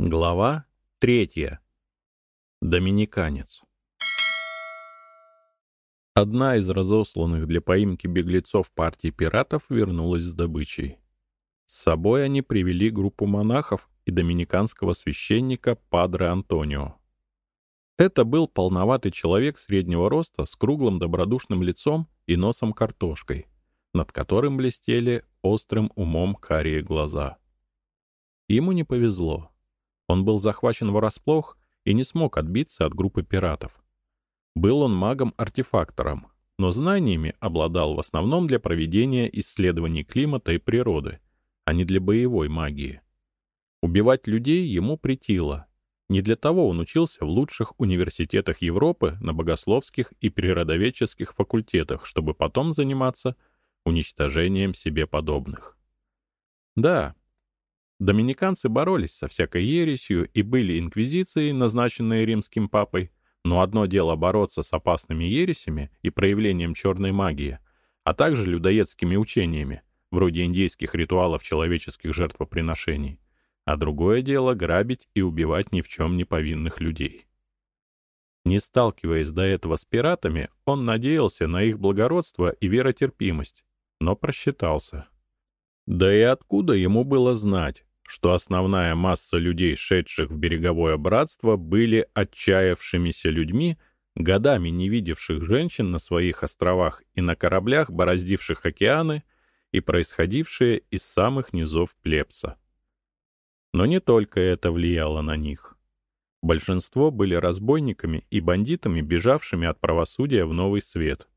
Глава третья. Доминиканец. Одна из разосланных для поимки беглецов партий пиратов вернулась с добычей. С собой они привели группу монахов и доминиканского священника Падре Антонио. Это был полноватый человек среднего роста с круглым добродушным лицом и носом картошкой, над которым блестели острым умом карие глаза. Ему не повезло. Он был захвачен врасплох и не смог отбиться от группы пиратов. Был он магом-артефактором, но знаниями обладал в основном для проведения исследований климата и природы, а не для боевой магии. Убивать людей ему притило. Не для того он учился в лучших университетах Европы на богословских и природоведческих факультетах, чтобы потом заниматься уничтожением себе подобных. Да, Доминиканцы боролись со всякой ересью и были инквизицией, назначенные римским папой, но одно дело бороться с опасными ересями и проявлением черной магии, а также людоедскими учениями, вроде индейских ритуалов человеческих жертвоприношений, а другое дело грабить и убивать ни в чем не повинных людей. Не сталкиваясь до этого с пиратами, он надеялся на их благородство и веротерпимость, но просчитался. Да и откуда ему было знать, что основная масса людей, шедших в береговое братство, были отчаявшимися людьми, годами не видевших женщин на своих островах и на кораблях, бороздивших океаны, и происходившие из самых низов плебса. Но не только это влияло на них. Большинство были разбойниками и бандитами, бежавшими от правосудия в новый свет.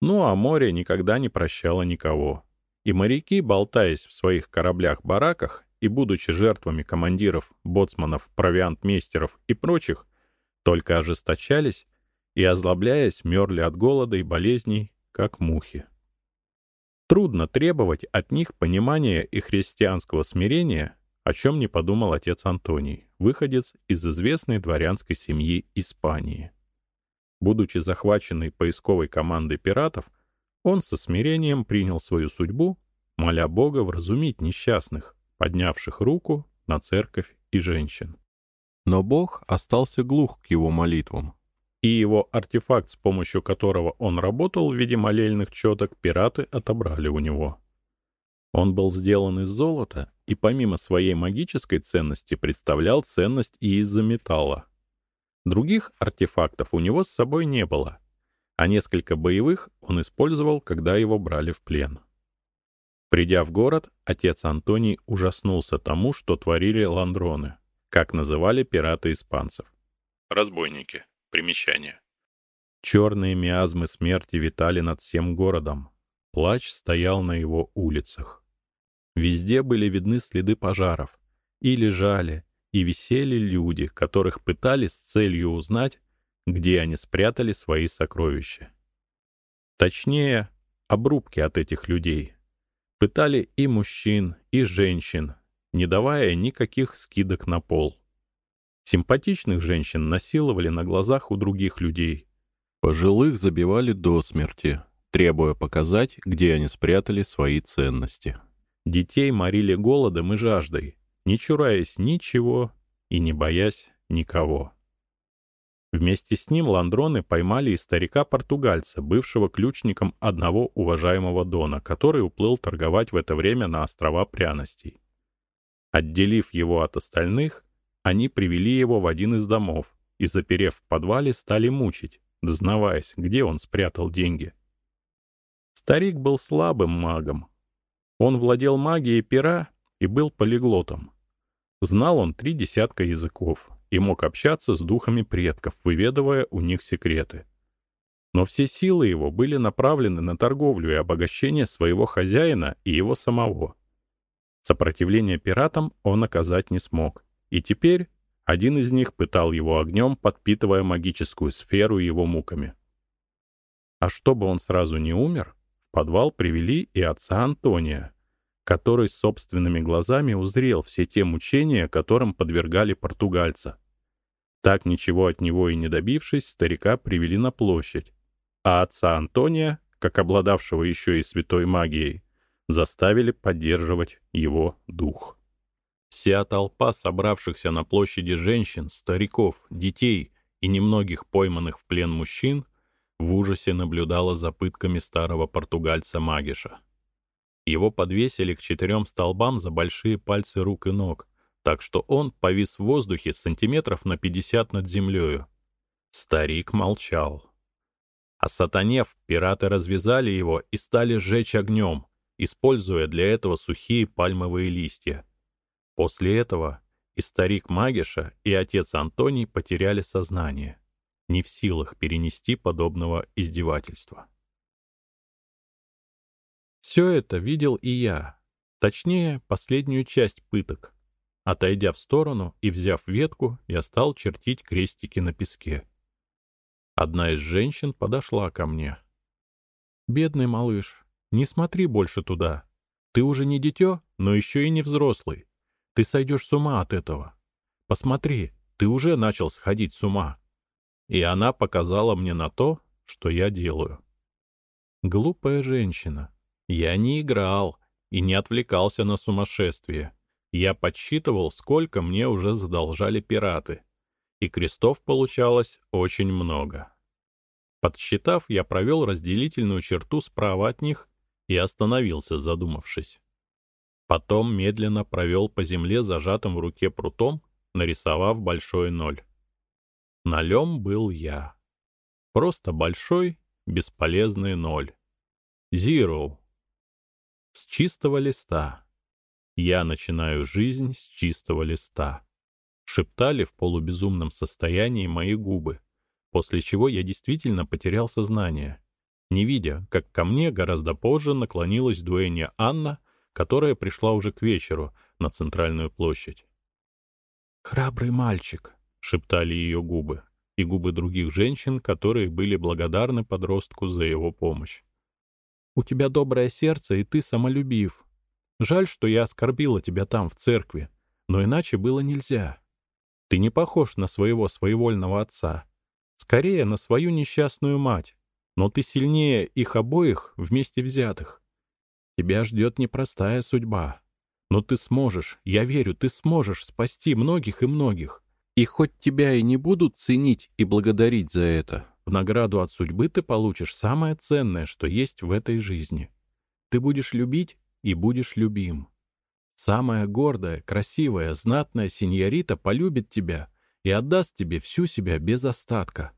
Ну а море никогда не прощало никого. И моряки, болтаясь в своих кораблях-бараках, и, будучи жертвами командиров, боцманов, провиантмейстеров и прочих, только ожесточались и, озлобляясь, мерли от голода и болезней, как мухи. Трудно требовать от них понимания и христианского смирения, о чем не подумал отец Антоний, выходец из известной дворянской семьи Испании. Будучи захваченной поисковой командой пиратов, он со смирением принял свою судьбу, моля Бога вразумить несчастных, поднявших руку на церковь и женщин. Но Бог остался глух к его молитвам, и его артефакт, с помощью которого он работал в виде молельных четок, пираты отобрали у него. Он был сделан из золота и помимо своей магической ценности представлял ценность и из-за металла. Других артефактов у него с собой не было, а несколько боевых он использовал, когда его брали в плен. Придя в город, отец Антоний ужаснулся тому, что творили ландроны, как называли пираты испанцев. Разбойники. Примечание. Черные миазмы смерти витали над всем городом. Плач стоял на его улицах. Везде были видны следы пожаров. И лежали, и висели люди, которых пытались с целью узнать, где они спрятали свои сокровища. Точнее, обрубки от этих людей — Пытали и мужчин, и женщин, не давая никаких скидок на пол. Симпатичных женщин насиловали на глазах у других людей. Пожилых забивали до смерти, требуя показать, где они спрятали свои ценности. Детей морили голодом и жаждой, не чураясь ничего и не боясь никого. Вместе с ним ландроны поймали и старика-португальца, бывшего ключником одного уважаемого дона, который уплыл торговать в это время на острова пряностей. Отделив его от остальных, они привели его в один из домов и, заперев в подвале, стали мучить, дознаваясь, где он спрятал деньги. Старик был слабым магом. Он владел магией пера и был полиглотом. Знал он три десятка языков, и мог общаться с духами предков, выведывая у них секреты. Но все силы его были направлены на торговлю и обогащение своего хозяина и его самого. Сопротивление пиратам он оказать не смог, и теперь один из них пытал его огнем, подпитывая магическую сферу его муками. А чтобы он сразу не умер, в подвал привели и отца Антония, который собственными глазами узрел все те мучения, которым подвергали португальца. Так, ничего от него и не добившись, старика привели на площадь, а отца Антония, как обладавшего еще и святой магией, заставили поддерживать его дух. Вся толпа собравшихся на площади женщин, стариков, детей и немногих пойманных в плен мужчин в ужасе наблюдала за пытками старого португальца Магиша. Его подвесили к четырем столбам за большие пальцы рук и ног, так что он повис в воздухе сантиметров на пятьдесят над землею. Старик молчал. А сатанев, пираты развязали его и стали сжечь огнем, используя для этого сухие пальмовые листья. После этого и старик Магиша, и отец Антоний потеряли сознание, не в силах перенести подобного издевательства. Все это видел и я, точнее, последнюю часть пыток. Отойдя в сторону и взяв ветку, я стал чертить крестики на песке. Одна из женщин подошла ко мне. «Бедный малыш, не смотри больше туда. Ты уже не дитё, но еще и не взрослый. Ты сойдешь с ума от этого. Посмотри, ты уже начал сходить с ума». И она показала мне на то, что я делаю. Глупая женщина. Я не играл и не отвлекался на сумасшествие. Я подсчитывал, сколько мне уже задолжали пираты. И крестов получалось очень много. Подсчитав, я провел разделительную черту справа от них и остановился, задумавшись. Потом медленно провел по земле зажатым в руке прутом, нарисовав большой ноль. Нолем был я. Просто большой, бесполезный ноль. Zero. С чистого листа. «Я начинаю жизнь с чистого листа», — шептали в полубезумном состоянии мои губы, после чего я действительно потерял сознание, не видя, как ко мне гораздо позже наклонилась дуэнья Анна, которая пришла уже к вечеру на центральную площадь. «Храбрый мальчик», — шептали ее губы, и губы других женщин, которые были благодарны подростку за его помощь. «У тебя доброе сердце, и ты самолюбив. Жаль, что я оскорбила тебя там, в церкви, но иначе было нельзя. Ты не похож на своего своевольного отца. Скорее, на свою несчастную мать. Но ты сильнее их обоих вместе взятых. Тебя ждет непростая судьба. Но ты сможешь, я верю, ты сможешь спасти многих и многих. И хоть тебя и не будут ценить и благодарить за это, в награду от судьбы ты получишь самое ценное, что есть в этой жизни. Ты будешь любить и будешь любим. Самая гордая, красивая, знатная сеньорита полюбит тебя и отдаст тебе всю себя без остатка.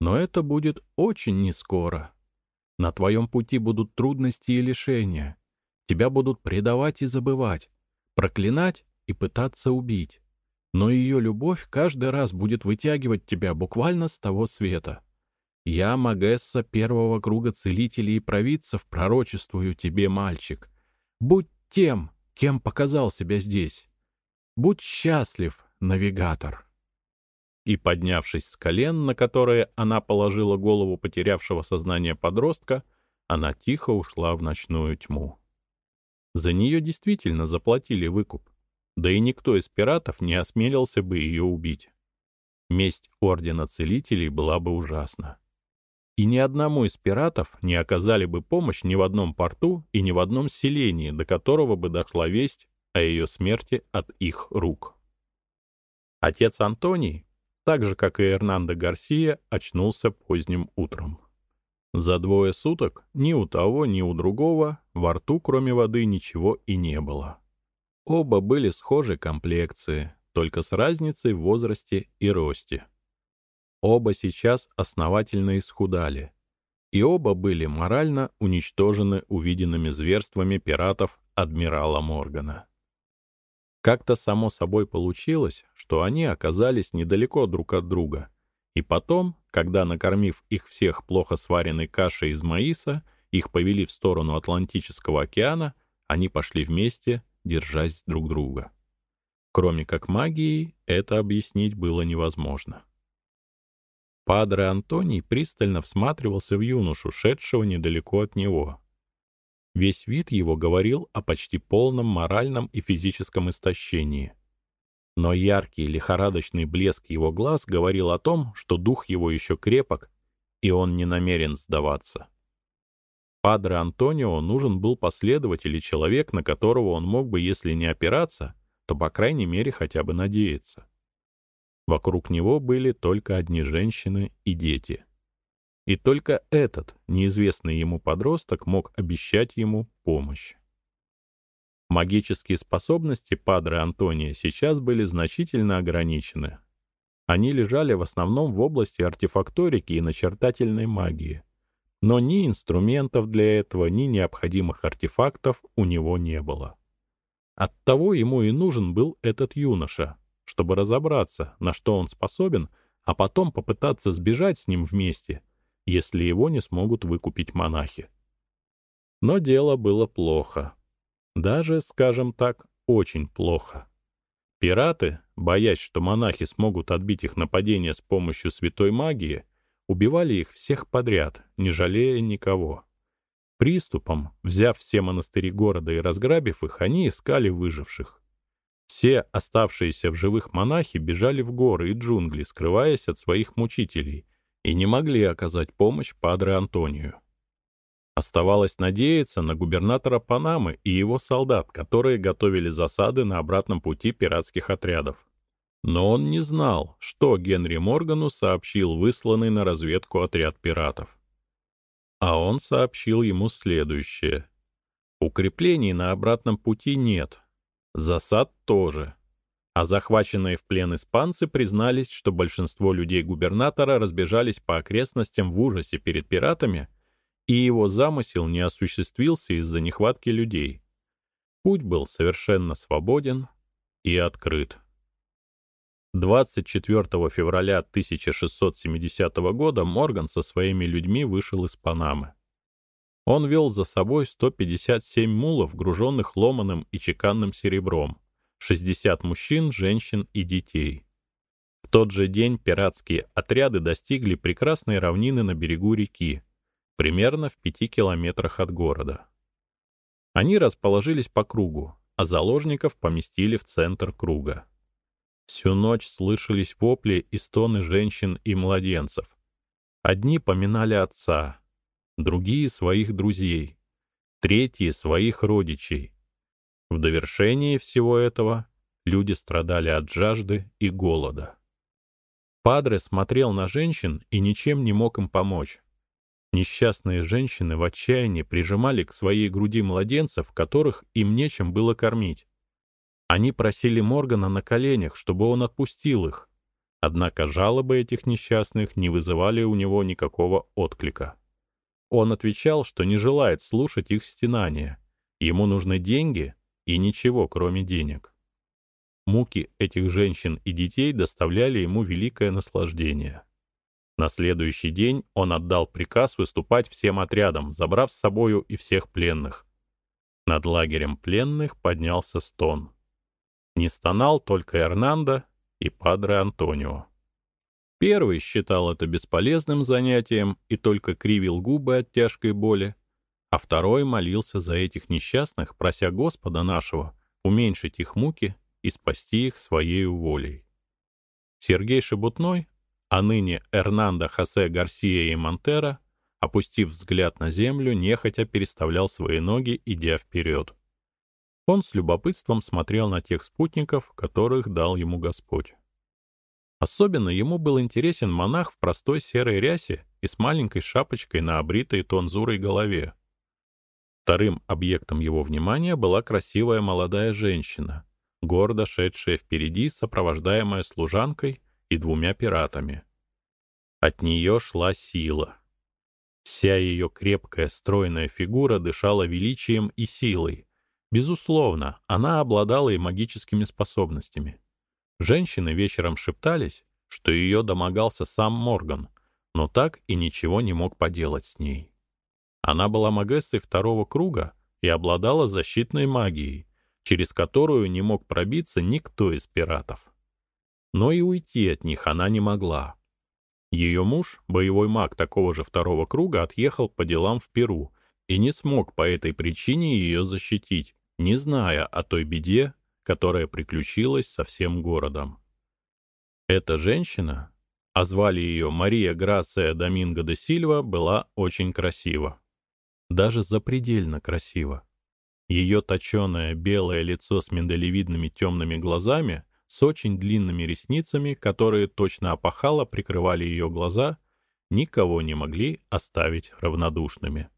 Но это будет очень нескоро. На твоем пути будут трудности и лишения. Тебя будут предавать и забывать, проклинать и пытаться убить. Но ее любовь каждый раз будет вытягивать тебя буквально с того света. Я, Магесса первого круга целителей и провидцев, пророчествую тебе, мальчик. Будь тем, кем показал себя здесь. Будь счастлив, навигатор. И, поднявшись с колен, на которые она положила голову потерявшего сознание подростка, она тихо ушла в ночную тьму. За нее действительно заплатили выкуп, да и никто из пиратов не осмелился бы ее убить. Месть Ордена Целителей была бы ужасна и ни одному из пиратов не оказали бы помощь ни в одном порту и ни в одном селении, до которого бы дошла весть о ее смерти от их рук. Отец Антоний, так же, как и Эрнандо Гарсия, очнулся поздним утром. За двое суток ни у того, ни у другого во рту, кроме воды, ничего и не было. Оба были схожей комплекции, только с разницей в возрасте и росте. Оба сейчас основательно исхудали. И оба были морально уничтожены увиденными зверствами пиратов адмирала Моргана. Как-то само собой получилось, что они оказались недалеко друг от друга. И потом, когда, накормив их всех плохо сваренной кашей из маиса, их повели в сторону Атлантического океана, они пошли вместе, держась друг друга. Кроме как магией, это объяснить было невозможно. Падре Антоний пристально всматривался в юношу, шедшего недалеко от него. Весь вид его говорил о почти полном моральном и физическом истощении. Но яркий лихорадочный блеск его глаз говорил о том, что дух его еще крепок, и он не намерен сдаваться. Падре Антонио нужен был последователь и человек, на которого он мог бы, если не опираться, что, по крайней мере, хотя бы надеется. Вокруг него были только одни женщины и дети. И только этот, неизвестный ему подросток, мог обещать ему помощь. Магические способности Падре Антония сейчас были значительно ограничены. Они лежали в основном в области артефакторики и начертательной магии. Но ни инструментов для этого, ни необходимых артефактов у него не было. Оттого ему и нужен был этот юноша, чтобы разобраться, на что он способен, а потом попытаться сбежать с ним вместе, если его не смогут выкупить монахи. Но дело было плохо. Даже, скажем так, очень плохо. Пираты, боясь, что монахи смогут отбить их нападение с помощью святой магии, убивали их всех подряд, не жалея никого. Приступом, взяв все монастыри города и разграбив их, они искали выживших. Все оставшиеся в живых монахи бежали в горы и джунгли, скрываясь от своих мучителей, и не могли оказать помощь Падре Антонию. Оставалось надеяться на губернатора Панамы и его солдат, которые готовили засады на обратном пути пиратских отрядов. Но он не знал, что Генри Моргану сообщил высланный на разведку отряд пиратов. А он сообщил ему следующее. Укреплений на обратном пути нет, засад тоже. А захваченные в плен испанцы признались, что большинство людей губернатора разбежались по окрестностям в ужасе перед пиратами — и его замысел не осуществился из-за нехватки людей. Путь был совершенно свободен и открыт. 24 февраля 1670 года Морган со своими людьми вышел из Панамы. Он вел за собой 157 мулов, груженных ломаным и чеканным серебром, 60 мужчин, женщин и детей. В тот же день пиратские отряды достигли прекрасной равнины на берегу реки, примерно в пяти километрах от города. Они расположились по кругу, а заложников поместили в центр круга. Всю ночь слышались вопли и стоны женщин и младенцев. Одни поминали отца, другие — своих друзей, третьи — своих родичей. В довершении всего этого люди страдали от жажды и голода. Падре смотрел на женщин и ничем не мог им помочь. Несчастные женщины в отчаянии прижимали к своей груди младенцев, которых им нечем было кормить. Они просили Моргана на коленях, чтобы он отпустил их. Однако жалобы этих несчастных не вызывали у него никакого отклика. Он отвечал, что не желает слушать их стенания. Ему нужны деньги и ничего, кроме денег. Муки этих женщин и детей доставляли ему великое наслаждение. На следующий день он отдал приказ выступать всем отрядам, забрав с собою и всех пленных. Над лагерем пленных поднялся стон. Не стонал только Эрнандо и Падре Антонио. Первый считал это бесполезным занятием и только кривил губы от тяжкой боли, а второй молился за этих несчастных, прося Господа нашего уменьшить их муки и спасти их своей волей. Сергей Шебутной, а ныне Эрнандо Хосе Гарсия и Монтера, опустив взгляд на землю, нехотя переставлял свои ноги, идя вперед. Он с любопытством смотрел на тех спутников, которых дал ему Господь. Особенно ему был интересен монах в простой серой рясе и с маленькой шапочкой на обритой тонзурой голове. Вторым объектом его внимания была красивая молодая женщина, гордо шедшая впереди, сопровождаемая служанкой и двумя пиратами. От нее шла сила. Вся ее крепкая стройная фигура дышала величием и силой. Безусловно, она обладала и магическими способностями. Женщины вечером шептались, что ее домогался сам Морган, но так и ничего не мог поделать с ней. Она была магессой второго круга и обладала защитной магией, через которую не мог пробиться никто из пиратов но и уйти от них она не могла. Ее муж, боевой маг такого же второго круга, отъехал по делам в Перу и не смог по этой причине ее защитить, не зная о той беде, которая приключилась со всем городом. Эта женщина, а звали ее Мария Грация Доминго де Сильва, была очень красива. Даже запредельно красива. Ее точеное белое лицо с миндалевидными темными глазами, с очень длинными ресницами, которые точно опахало прикрывали ее глаза, никого не могли оставить равнодушными.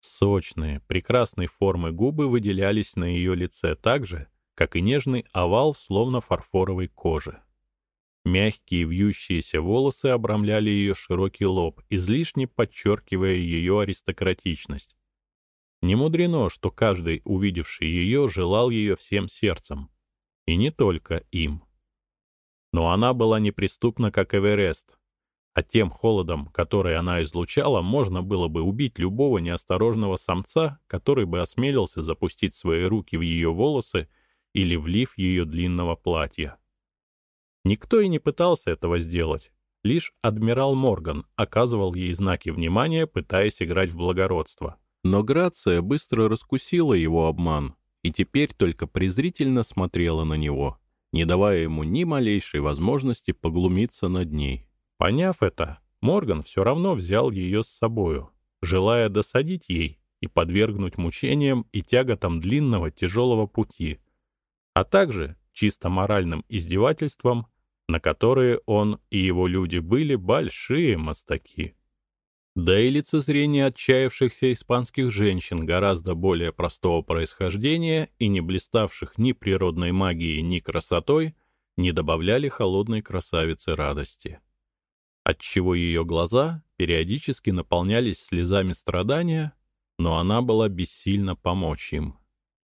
Сочные, прекрасной формы губы выделялись на ее лице так же, как и нежный овал, словно фарфоровой кожи. Мягкие вьющиеся волосы обрамляли ее широкий лоб, излишне подчеркивая ее аристократичность. Не мудрено, что каждый, увидевший ее, желал ее всем сердцем. И не только им. Но она была неприступна, как Эверест. А тем холодом, который она излучала, можно было бы убить любого неосторожного самца, который бы осмелился запустить свои руки в ее волосы или влив ее длинного платья. Никто и не пытался этого сделать. Лишь адмирал Морган оказывал ей знаки внимания, пытаясь играть в благородство. Но Грация быстро раскусила его обман и теперь только презрительно смотрела на него, не давая ему ни малейшей возможности поглумиться над ней. Поняв это, Морган все равно взял ее с собою, желая досадить ей и подвергнуть мучениям и тяготам длинного тяжелого пути, а также чисто моральным издевательствам на которые он и его люди были большие мастаки. Да и лицезрение отчаявшихся испанских женщин гораздо более простого происхождения и не блиставших ни природной магией, ни красотой, не добавляли холодной красавице радости. Отчего ее глаза периодически наполнялись слезами страдания, но она была бессильна помочь им.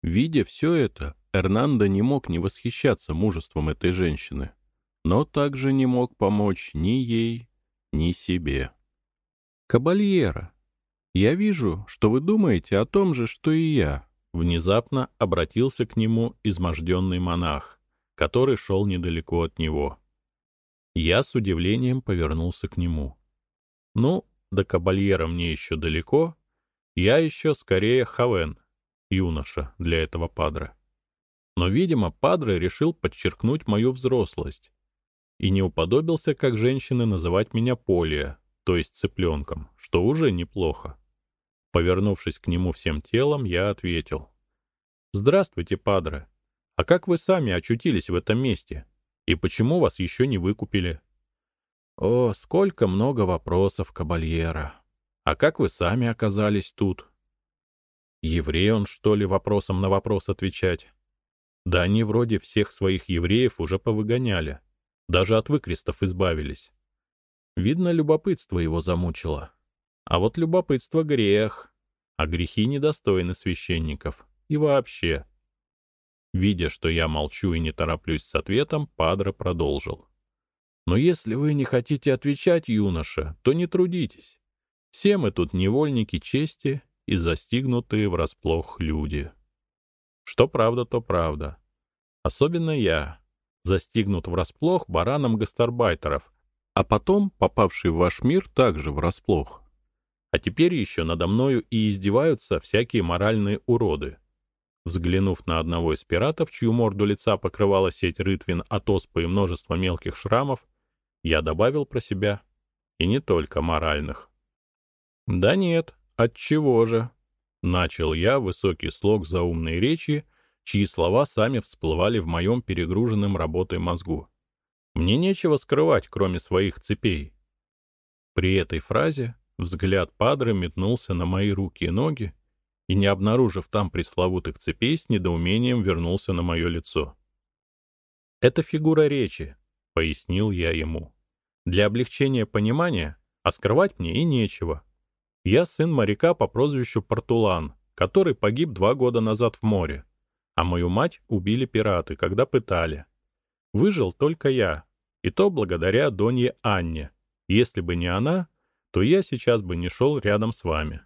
Видя все это, Эрнандо не мог не восхищаться мужеством этой женщины но также не мог помочь ни ей, ни себе. «Кабальера, я вижу, что вы думаете о том же, что и я», внезапно обратился к нему изможденный монах, который шел недалеко от него. Я с удивлением повернулся к нему. «Ну, до кабальера мне еще далеко, я еще скорее Хавен, юноша для этого падра. Но, видимо, падре решил подчеркнуть мою взрослость и не уподобился, как женщины, называть меня Полия, то есть цыпленком, что уже неплохо. Повернувшись к нему всем телом, я ответил. «Здравствуйте, падре. А как вы сами очутились в этом месте? И почему вас еще не выкупили?» «О, сколько много вопросов, кабальера. А как вы сами оказались тут?» «Еврей он, что ли, вопросом на вопрос отвечать?» «Да они вроде всех своих евреев уже повыгоняли. Даже от выкрестов избавились. Видно, любопытство его замучило. А вот любопытство — грех, а грехи недостойны священников. И вообще. Видя, что я молчу и не тороплюсь с ответом, Падре продолжил. «Но если вы не хотите отвечать, юноша, то не трудитесь. Все мы тут невольники чести и застигнутые врасплох люди. Что правда, то правда. Особенно я, застигнут врасплох бараном гастарбайтеров, а потом попавший в ваш мир также врасплох. А теперь еще надо мною и издеваются всякие моральные уроды. Взглянув на одного из пиратов, чью морду лица покрывала сеть рытвин от оспы и множество мелких шрамов, я добавил про себя и не только моральных. «Да нет, отчего же?» Начал я высокий слог заумной речи, чьи слова сами всплывали в моем перегруженном работой мозгу. Мне нечего скрывать, кроме своих цепей. При этой фразе взгляд Падре метнулся на мои руки и ноги, и, не обнаружив там пресловутых цепей, с недоумением вернулся на мое лицо. «Это фигура речи», — пояснил я ему. «Для облегчения понимания, а скрывать мне и нечего. Я сын моряка по прозвищу Портулан, который погиб два года назад в море а мою мать убили пираты, когда пытали. Выжил только я, и то благодаря Донье Анне. Если бы не она, то я сейчас бы не шел рядом с вами».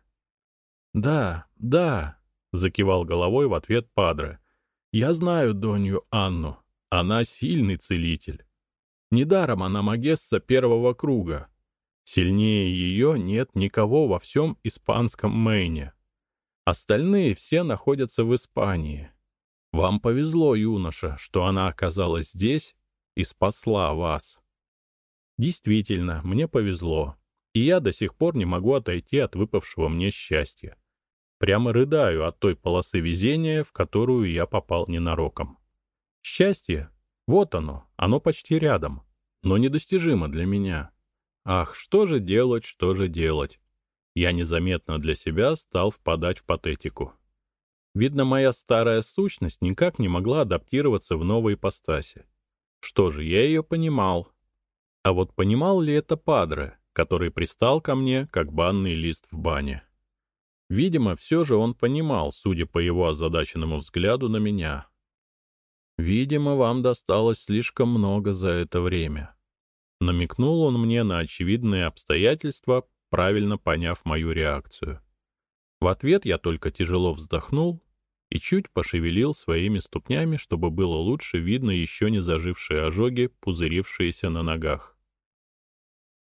«Да, да», — закивал головой в ответ Падре. «Я знаю Донью Анну. Она сильный целитель. Недаром она магесса первого круга. Сильнее ее нет никого во всем испанском Мэйне. Остальные все находятся в Испании. Вам повезло, юноша, что она оказалась здесь и спасла вас. Действительно, мне повезло, и я до сих пор не могу отойти от выпавшего мне счастья. прямо рыдаю от той полосы везения, в которую я попал ненароком. Счастье, вот оно, оно почти рядом, но недостижимо для меня. Ах, что же делать, что же делать? Я незаметно для себя стал впадать в патетику. Видно, моя старая сущность никак не могла адаптироваться в новой ипостаси. Что же, я ее понимал. А вот понимал ли это Падре, который пристал ко мне, как банный лист в бане? Видимо, все же он понимал, судя по его озадаченному взгляду на меня. «Видимо, вам досталось слишком много за это время». Намекнул он мне на очевидные обстоятельства, правильно поняв мою реакцию. В ответ я только тяжело вздохнул и чуть пошевелил своими ступнями, чтобы было лучше видно еще не зажившие ожоги, пузырившиеся на ногах.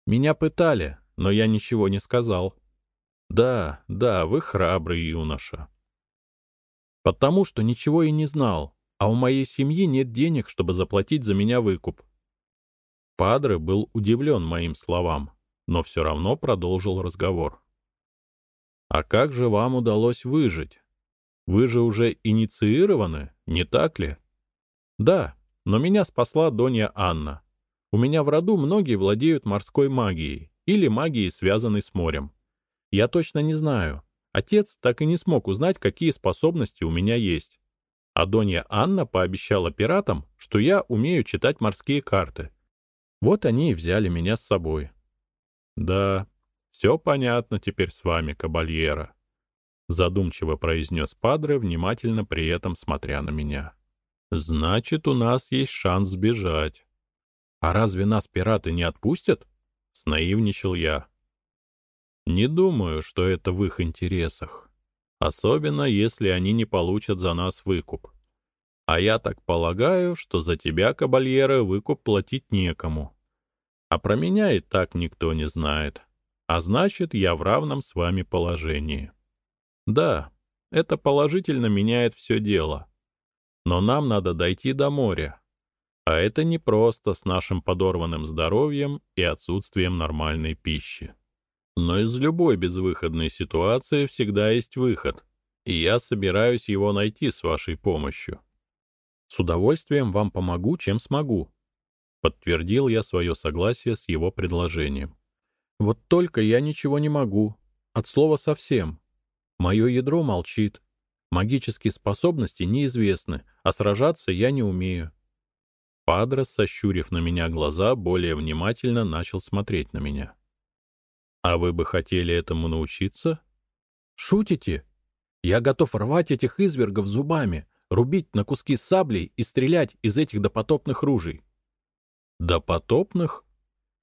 «Меня пытали, но я ничего не сказал», да, да, вы храбрый юноша. Потому что ничего и не знал, а у моей семьи нет денег, чтобы заплатить за меня выкуп. Падре был удивлен моим словам, но все равно продолжил разговор. «А как же вам удалось выжить? Вы же уже инициированы, не так ли?» «Да, но меня спасла Донья Анна. У меня в роду многие владеют морской магией или магией, связанной с морем. Я точно не знаю. Отец так и не смог узнать, какие способности у меня есть. А Донья Анна пообещала пиратам, что я умею читать морские карты. Вот они и взяли меня с собой. Да, все понятно теперь с вами, кабальера. Задумчиво произнес Падре, внимательно при этом смотря на меня. Значит, у нас есть шанс сбежать. А разве нас пираты не отпустят? Снаивничал я. Не думаю, что это в их интересах. Особенно, если они не получат за нас выкуп. А я так полагаю, что за тебя, кабальера, выкуп платить некому. А про меня и так никто не знает. А значит, я в равном с вами положении. Да, это положительно меняет все дело. Но нам надо дойти до моря. А это не просто с нашим подорванным здоровьем и отсутствием нормальной пищи. Но из любой безвыходной ситуации всегда есть выход, и я собираюсь его найти с вашей помощью. С удовольствием вам помогу, чем смогу. Подтвердил я свое согласие с его предложением. Вот только я ничего не могу. От слова совсем. Мое ядро молчит. Магические способности неизвестны, а сражаться я не умею. Падрос, сощурив на меня глаза, более внимательно начал смотреть на меня. А вы бы хотели этому научиться? Шутите? Я готов рвать этих извергов зубами, рубить на куски саблей и стрелять из этих допотопных ружей. Допотопных?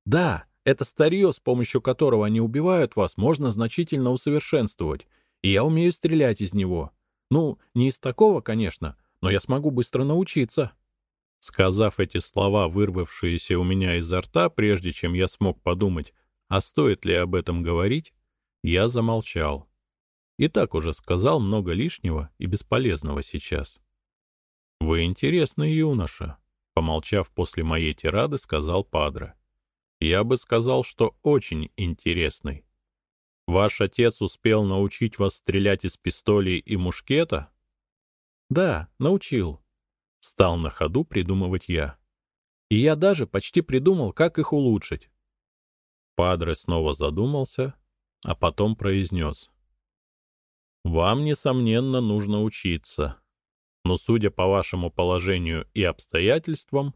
Да, это старье, с помощью которого они убивают вас, можно значительно усовершенствовать, и я умею стрелять из него. Ну, не из такого, конечно, но я смогу быстро научиться. Сказав эти слова, вырвавшиеся у меня изо рта, прежде чем я смог подумать, а стоит ли об этом говорить, я замолчал. И так уже сказал много лишнего и бесполезного сейчас. «Вы интересный юноша», — помолчав после моей тирады, сказал Падре. «Я бы сказал, что очень интересный. Ваш отец успел научить вас стрелять из пистолей и мушкета?» «Да, научил», — стал на ходу придумывать я. «И я даже почти придумал, как их улучшить. Падре снова задумался, а потом произнес. «Вам, несомненно, нужно учиться. Но, судя по вашему положению и обстоятельствам,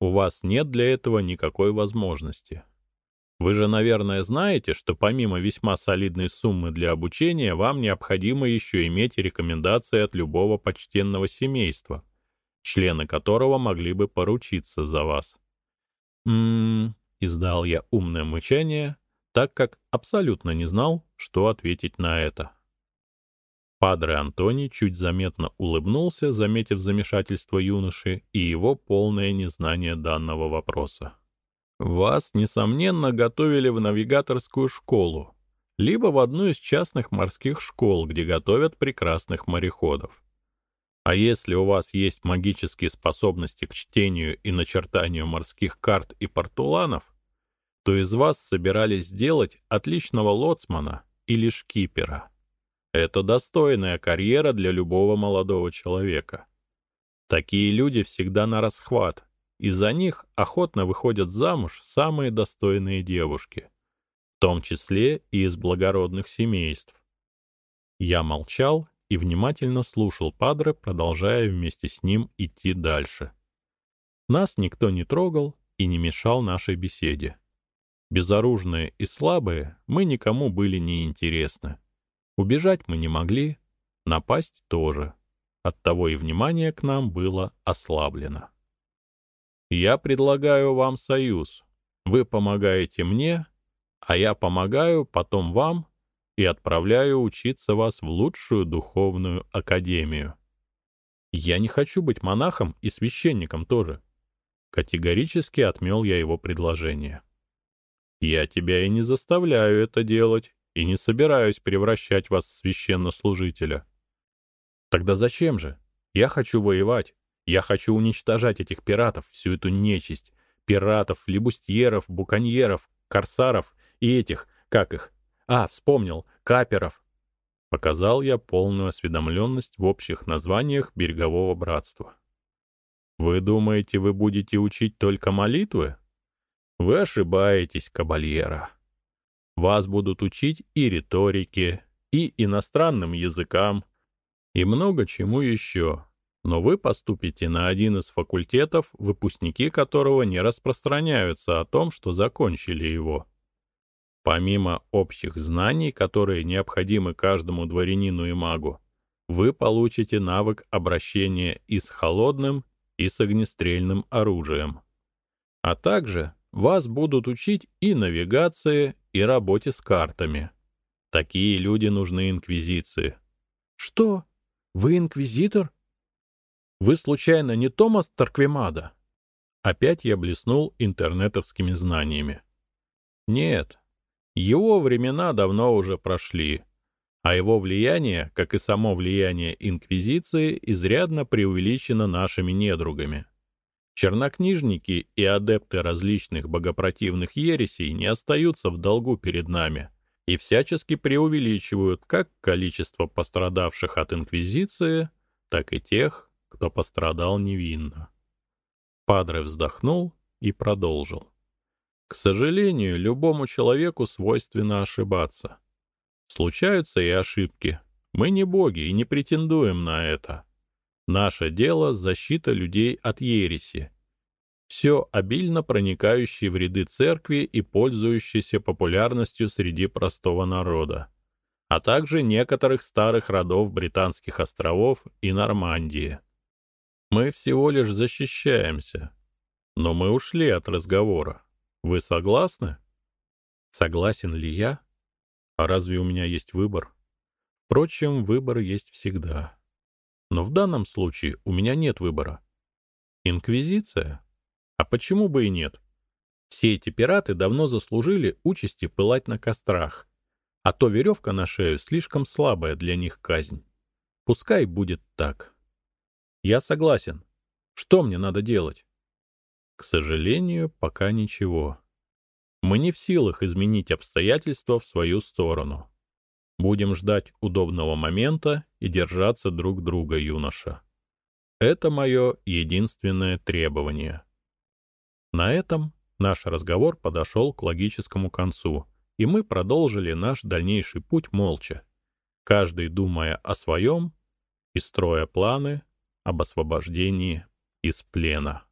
у вас нет для этого никакой возможности. Вы же, наверное, знаете, что помимо весьма солидной суммы для обучения, вам необходимо еще иметь рекомендации от любого почтенного семейства, члены которого могли бы поручиться за вас. М -м, Издал я умное мычание, так как абсолютно не знал, что ответить на это. Падре Антони чуть заметно улыбнулся, заметив замешательство юноши и его полное незнание данного вопроса. «Вас, несомненно, готовили в навигаторскую школу, либо в одну из частных морских школ, где готовят прекрасных мореходов. А если у вас есть магические способности к чтению и начертанию морских карт и портуланов, то из вас собирались сделать отличного лоцмана или шкипера. Это достойная карьера для любого молодого человека. Такие люди всегда на расхват, и за них охотно выходят замуж самые достойные девушки, в том числе и из благородных семейств. Я молчал и внимательно слушал Падре, продолжая вместе с ним идти дальше. Нас никто не трогал и не мешал нашей беседе. Безоружные и слабые мы никому были не интересны. Убежать мы не могли, напасть тоже. Оттого и внимание к нам было ослаблено. Я предлагаю вам союз. Вы помогаете мне, а я помогаю потом вам и отправляю учиться вас в лучшую духовную академию. Я не хочу быть монахом и священником тоже. Категорически отмел я его предложение. Я тебя и не заставляю это делать, и не собираюсь превращать вас в священнослужителя. Тогда зачем же? Я хочу воевать. Я хочу уничтожать этих пиратов, всю эту нечисть. Пиратов, либустьеров, буконьеров, корсаров и этих, как их? А, вспомнил, каперов. Показал я полную осведомленность в общих названиях берегового братства. Вы думаете, вы будете учить только молитвы? Вы ошибаетесь, кабальера. Вас будут учить и риторике, и иностранным языкам, и много чему еще но вы поступите на один из факультетов, выпускники которого не распространяются о том, что закончили его. Помимо общих знаний, которые необходимы каждому дворянину и магу, вы получите навык обращения и с холодным, и с огнестрельным оружием. А также вас будут учить и навигации, и работе с картами. Такие люди нужны инквизиции. Что? Вы инквизитор? Вы, случайно, не Томас Тарквемада? Опять я блеснул интернетовскими знаниями. Нет, его времена давно уже прошли, а его влияние, как и само влияние Инквизиции, изрядно преувеличено нашими недругами. Чернокнижники и адепты различных богопротивных ересей не остаются в долгу перед нами и всячески преувеличивают как количество пострадавших от Инквизиции, так и тех, кто пострадал невинно. Падре вздохнул и продолжил. К сожалению, любому человеку свойственно ошибаться. Случаются и ошибки. Мы не боги и не претендуем на это. Наше дело — защита людей от ереси. Все обильно проникающее в ряды церкви и пользующееся популярностью среди простого народа, а также некоторых старых родов британских островов и Нормандии. Мы всего лишь защищаемся. Но мы ушли от разговора. Вы согласны? Согласен ли я? А разве у меня есть выбор? Впрочем, выбор есть всегда. Но в данном случае у меня нет выбора. Инквизиция? А почему бы и нет? Все эти пираты давно заслужили участи пылать на кострах. А то веревка на шею слишком слабая для них казнь. Пускай будет так. Я согласен. Что мне надо делать? К сожалению, пока ничего. Мы не в силах изменить обстоятельства в свою сторону. Будем ждать удобного момента и держаться друг друга, юноша. Это мое единственное требование. На этом наш разговор подошел к логическому концу, и мы продолжили наш дальнейший путь молча, каждый думая о своем и строя планы об освобождении из плена.